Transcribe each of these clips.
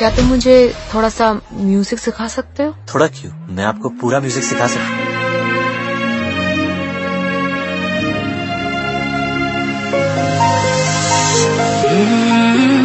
क्या तुम मुझे थोड़ा सा म्यूज़िक सिखा सकते हो? थोड़ा क्यों? मैं आपको पूरा म्यूज़िक सिखा सकता हूँ ऐसा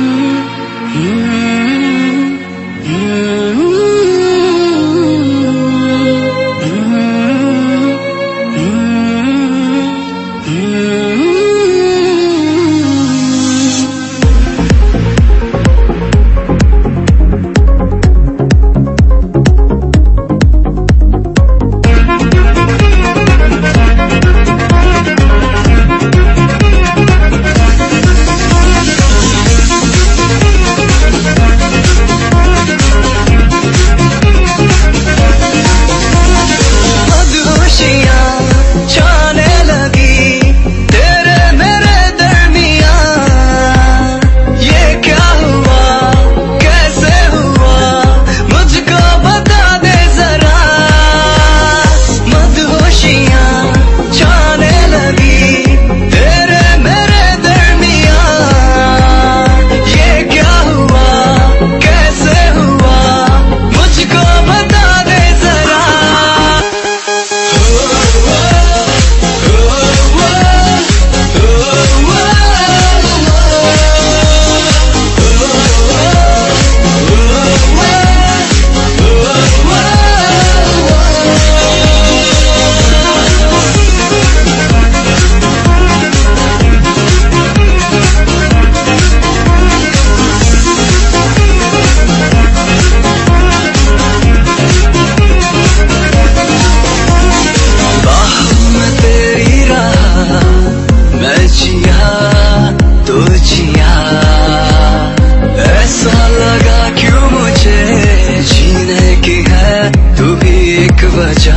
लगा क्यों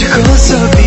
you're so beautiful.